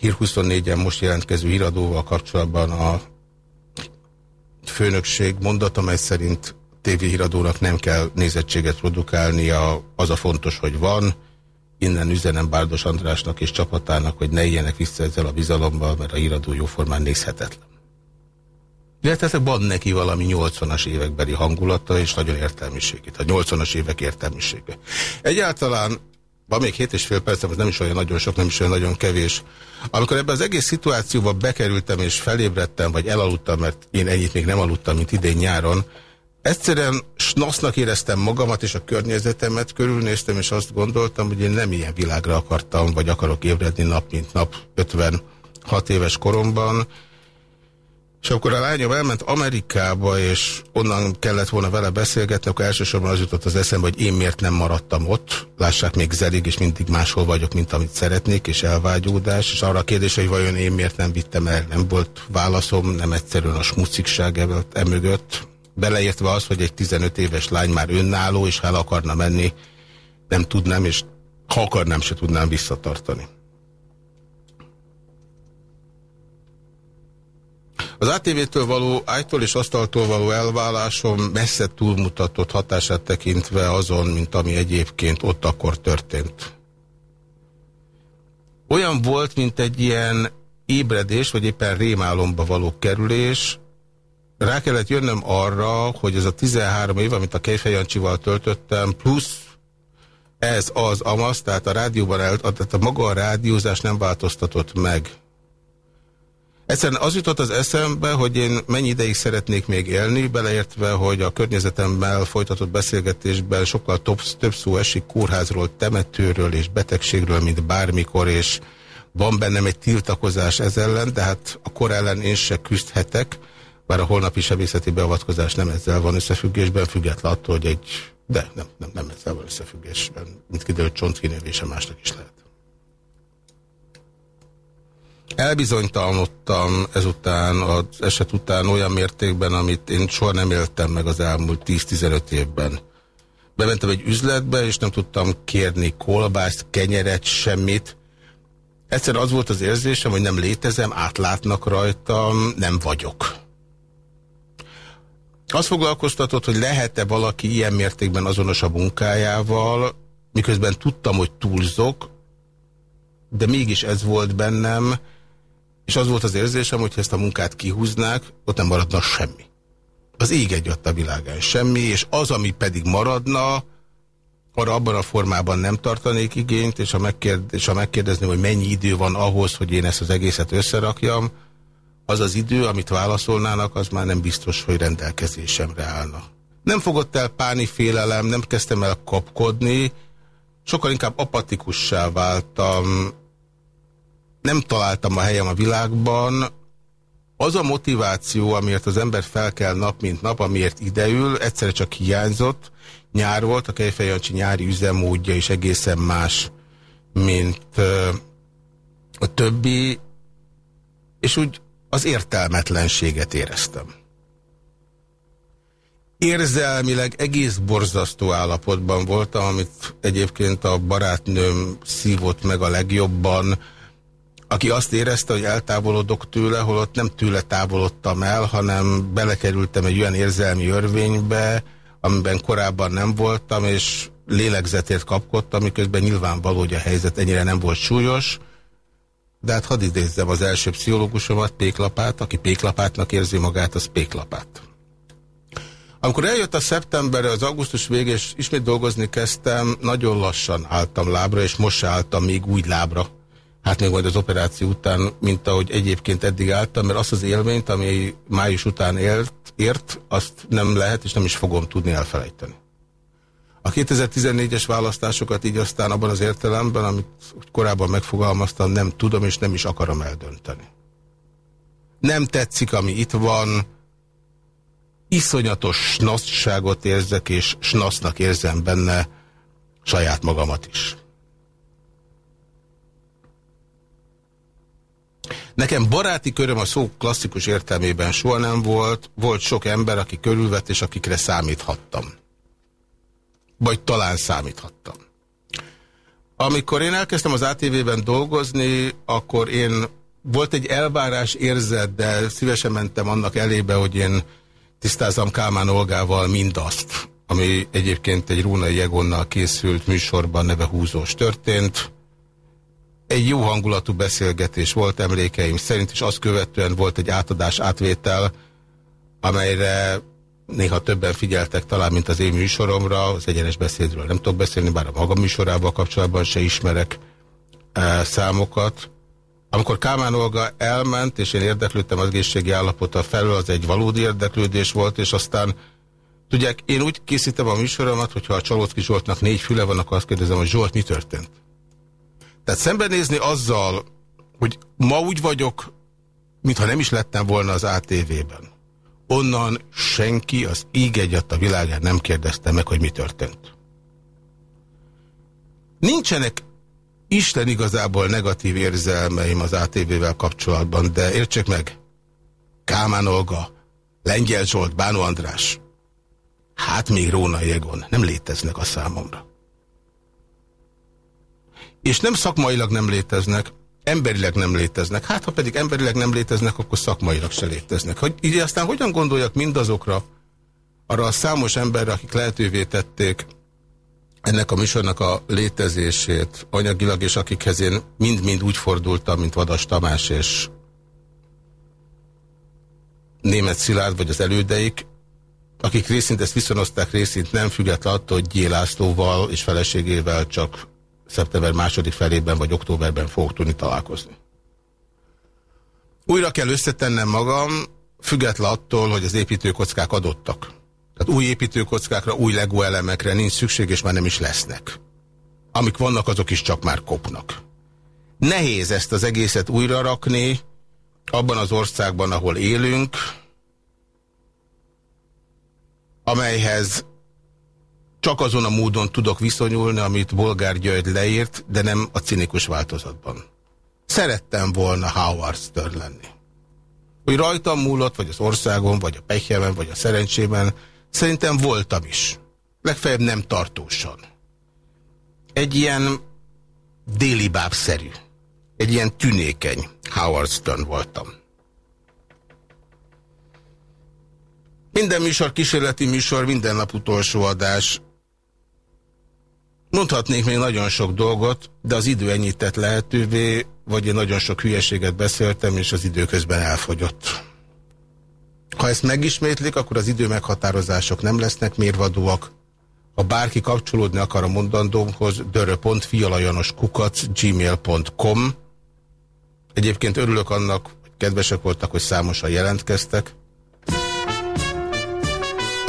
Hír 24-en most jelentkező híradóval kapcsolatban a főnökség mondat, amely szerint tévéhíradónak nem kell nézettséget produkálnia, az a fontos, hogy van. Innen üzenem Bárdos Andrásnak és csapatának, hogy ne éljenek vissza ezzel a bizalommal, mert a híradó jóformán nézhetetlen. Illetve van neki valami 80-as évekbeli hangulata, és nagyon értelmiségét. A 80-as évek értelmisége. Egyáltalán van még 7 és fél percem, ez nem is olyan nagyon sok, nem is olyan nagyon kevés. Amikor ebben az egész szituációba bekerültem és felébredtem, vagy elaludtam, mert én ennyit még nem aludtam, mint idén nyáron, egyszerűen snasznak éreztem magamat és a környezetemet, körülnéztem, és azt gondoltam, hogy én nem ilyen világra akartam, vagy akarok ébredni nap, mint nap 56 éves koromban, és akkor a lányom elment Amerikába, és onnan kellett volna vele beszélgetni, akkor elsősorban az jutott az eszembe, hogy én miért nem maradtam ott. Lássák, még zelig, és mindig máshol vagyok, mint amit szeretnék, és elvágyódás. És arra a kérdés, hogy vajon én miért nem vittem el, nem volt válaszom, nem egyszerűen a smucikság emögött. Beleértve az, hogy egy 15 éves lány már önálló, és ha el akarna menni, nem tudnám, és ha akarnám, se tudnám visszatartani. Az ATV-től való ágytól és asztaltól való elválásom messze túlmutatott hatását tekintve azon, mint ami egyébként ott akkor történt. Olyan volt, mint egy ilyen ébredés, vagy éppen rémálomba való kerülés. Rá kellett jönnöm arra, hogy ez a 13 év, amit a Kejfejancsival töltöttem, plusz ez az amaz, tehát a rádióban, el, tehát a maga a rádiózás nem változtatott meg Egyszerűen az jutott az eszembe, hogy én mennyi ideig szeretnék még élni, beleértve, hogy a környezetemmel folytatott beszélgetésben sokkal több, több szó esik kórházról, temetőről és betegségről, mint bármikor, és van bennem egy tiltakozás ez ellen, de hát a kor ellen én se küzdhetek, bár a holnapi sebészeti beavatkozás nem ezzel van összefüggésben, független attól, hogy egy, de nem, nem, nem ezzel van összefüggésben, mint kiderült csontkinövése másnak is lehet. Elbizonytalanodtam ezután, az eset után olyan mértékben, amit én soha nem éltem meg az elmúlt 10-15 évben. Bementem egy üzletbe, és nem tudtam kérni kolbászt, kenyeret, semmit. Egyszer az volt az érzésem, hogy nem létezem, átlátnak rajtam, nem vagyok. Azt foglalkoztatott, hogy lehet-e valaki ilyen mértékben azonos a munkájával, miközben tudtam, hogy túlzok, de mégis ez volt bennem, és az volt az érzésem, hogy ha ezt a munkát kihúznák, ott nem maradna semmi. Az ég egy a világán semmi, és az, ami pedig maradna, arra abban a formában nem tartanék igényt, és ha, megkérd, és ha megkérdezném, hogy mennyi idő van ahhoz, hogy én ezt az egészet összerakjam, az az idő, amit válaszolnának, az már nem biztos, hogy rendelkezésemre állna. Nem fogott el páni félelem, nem kezdtem el kapkodni, sokkal inkább apatikussá váltam, nem találtam a helyem a világban. Az a motiváció, amiért az ember fel kell nap, mint nap, amiért ideül, egyszerre csak hiányzott. Nyár volt, a Kejfej Jancsi nyári üzemmódja is egészen más, mint a többi, és úgy az értelmetlenséget éreztem. Érzelmileg egész borzasztó állapotban voltam, amit egyébként a barátnőm szívott meg a legjobban, aki azt érezte, hogy eltávolodok tőle, holott nem tőle távolodtam el, hanem belekerültem egy olyan érzelmi örvénybe, amiben korábban nem voltam, és lélegzetért kapkodtam, miközben nyilvánvaló, hogy a helyzet ennyire nem volt súlyos, de hát hadd idézzem az első pszichológusomat, Péklapát, aki Péklapátnak érzi magát, az Péklapát. Amikor eljött a szeptember, az augusztus és ismét dolgozni kezdtem, nagyon lassan álltam lábra, és most álltam még úgy lábra. Hát még majd az operáció után, mint ahogy egyébként eddig álltam, mert azt az élményt, ami május után élt, ért, azt nem lehet, és nem is fogom tudni elfelejteni. A 2014-es választásokat így aztán abban az értelemben, amit korábban megfogalmaztam, nem tudom és nem is akarom eldönteni. Nem tetszik, ami itt van, iszonyatos snaszságot érzek, és snasznak érzem benne saját magamat is. Nekem baráti köröm a szó klasszikus értelmében soha nem volt, volt sok ember, aki körülvett, és akikre számíthattam. Vagy talán számíthattam. Amikor én elkezdtem az ATV-ben dolgozni, akkor én volt egy elvárás érzet, de szívesen mentem annak elébe, hogy én tisztázom Kálmán Olgával mindazt, ami egyébként egy Rónai Jegonnal készült műsorban neve húzós történt. Egy jó hangulatú beszélgetés volt emlékeim szerint, és azt követően volt egy átadás átvétel, amelyre néha többen figyeltek talán, mint az én műsoromra, az egyenes beszédről nem tudok beszélni, bár a maga műsorával kapcsolatban se ismerek e, számokat. Amikor Kálmán Olga elment, és én érdeklődtem az egészségi állapota felől, az egy valódi érdeklődés volt, és aztán tudják, én úgy készítem a műsoromat, hogyha a Csalócki Zsoltnak négy füle van, akkor azt kérdezem, hogy Zsolt, mi történt? Tehát szembenézni azzal, hogy ma úgy vagyok, mintha nem is lettem volna az ATV-ben. Onnan senki az íg egyat a világán nem kérdezte meg, hogy mi történt. Nincsenek Isten igazából negatív érzelmeim az ATV-vel kapcsolatban, de értsék meg, Kálmán Olga, Lengyel Zsolt, Bánó András, hát még Róna Jegon nem léteznek a számomra. És nem szakmailag nem léteznek, emberileg nem léteznek. Hát, ha pedig emberileg nem léteznek, akkor szakmailag se léteznek. Hogy, így aztán hogyan gondoljak mindazokra, arra a számos emberre, akik lehetővé tették ennek a műsornak a létezését anyagilag, és akikhez én mind-mind úgy fordultam, mint Vadas Tamás és Német Szilárd, vagy az elődeik, akik részint ezt viszonozták, részint nem, független attól, hogy G. Lászlóval és feleségével csak szeptember második felében vagy októberben fogok tudni találkozni. Újra kell összetennem magam, független attól, hogy az építőkockák adottak. Tehát új építőkockákra, új legó elemekre nincs szükség, és már nem is lesznek. Amik vannak, azok is csak már kopnak. Nehéz ezt az egészet újra rakni, abban az országban, ahol élünk, amelyhez csak azon a módon tudok viszonyulni, amit Bolgár György leírt, de nem a cinikus változatban. Szerettem volna Howard Stern lenni. Hogy rajtam múlott, vagy az országon, vagy a pehjemen, vagy a szerencsében, Szerintem voltam is. Legfeljebb nem tartósan. Egy ilyen déli bábszerű. Egy ilyen tünékeny Howard Stern voltam. Minden műsor kísérleti műsor, minden nap utolsó adás. Mondhatnék még nagyon sok dolgot, de az idő ennyit tett lehetővé, vagy én nagyon sok hülyeséget beszéltem, és az idő közben elfogyott. Ha ezt megismétlik, akkor az idő meghatározások nem lesznek mérvadóak. Ha bárki kapcsolódni akar a mondandómhoz, gmail.com Egyébként örülök annak, hogy kedvesek voltak, hogy számosan jelentkeztek.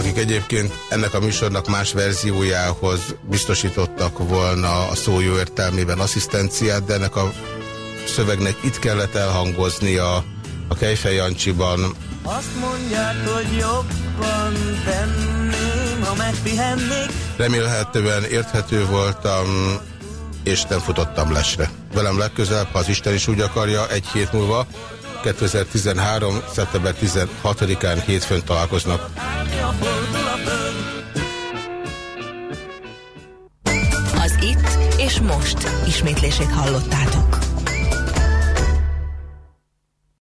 Akik egyébként ennek a műsornak más verziójához biztosítottak volna a szó jó értelmében asszisztenciát, de ennek a szövegnek itt kellett elhangoznia a Kejfej Jancsiban, azt mondják, hogy jobban tenném, ha megpihennék. Remélhetően érthető voltam, és nem futottam lesre. Velem legközelebb, ha az Isten is úgy akarja, egy hét múlva, 2013. szeptember 16-án hétfőn találkoznak. Az itt és most ismétlését hallottátok.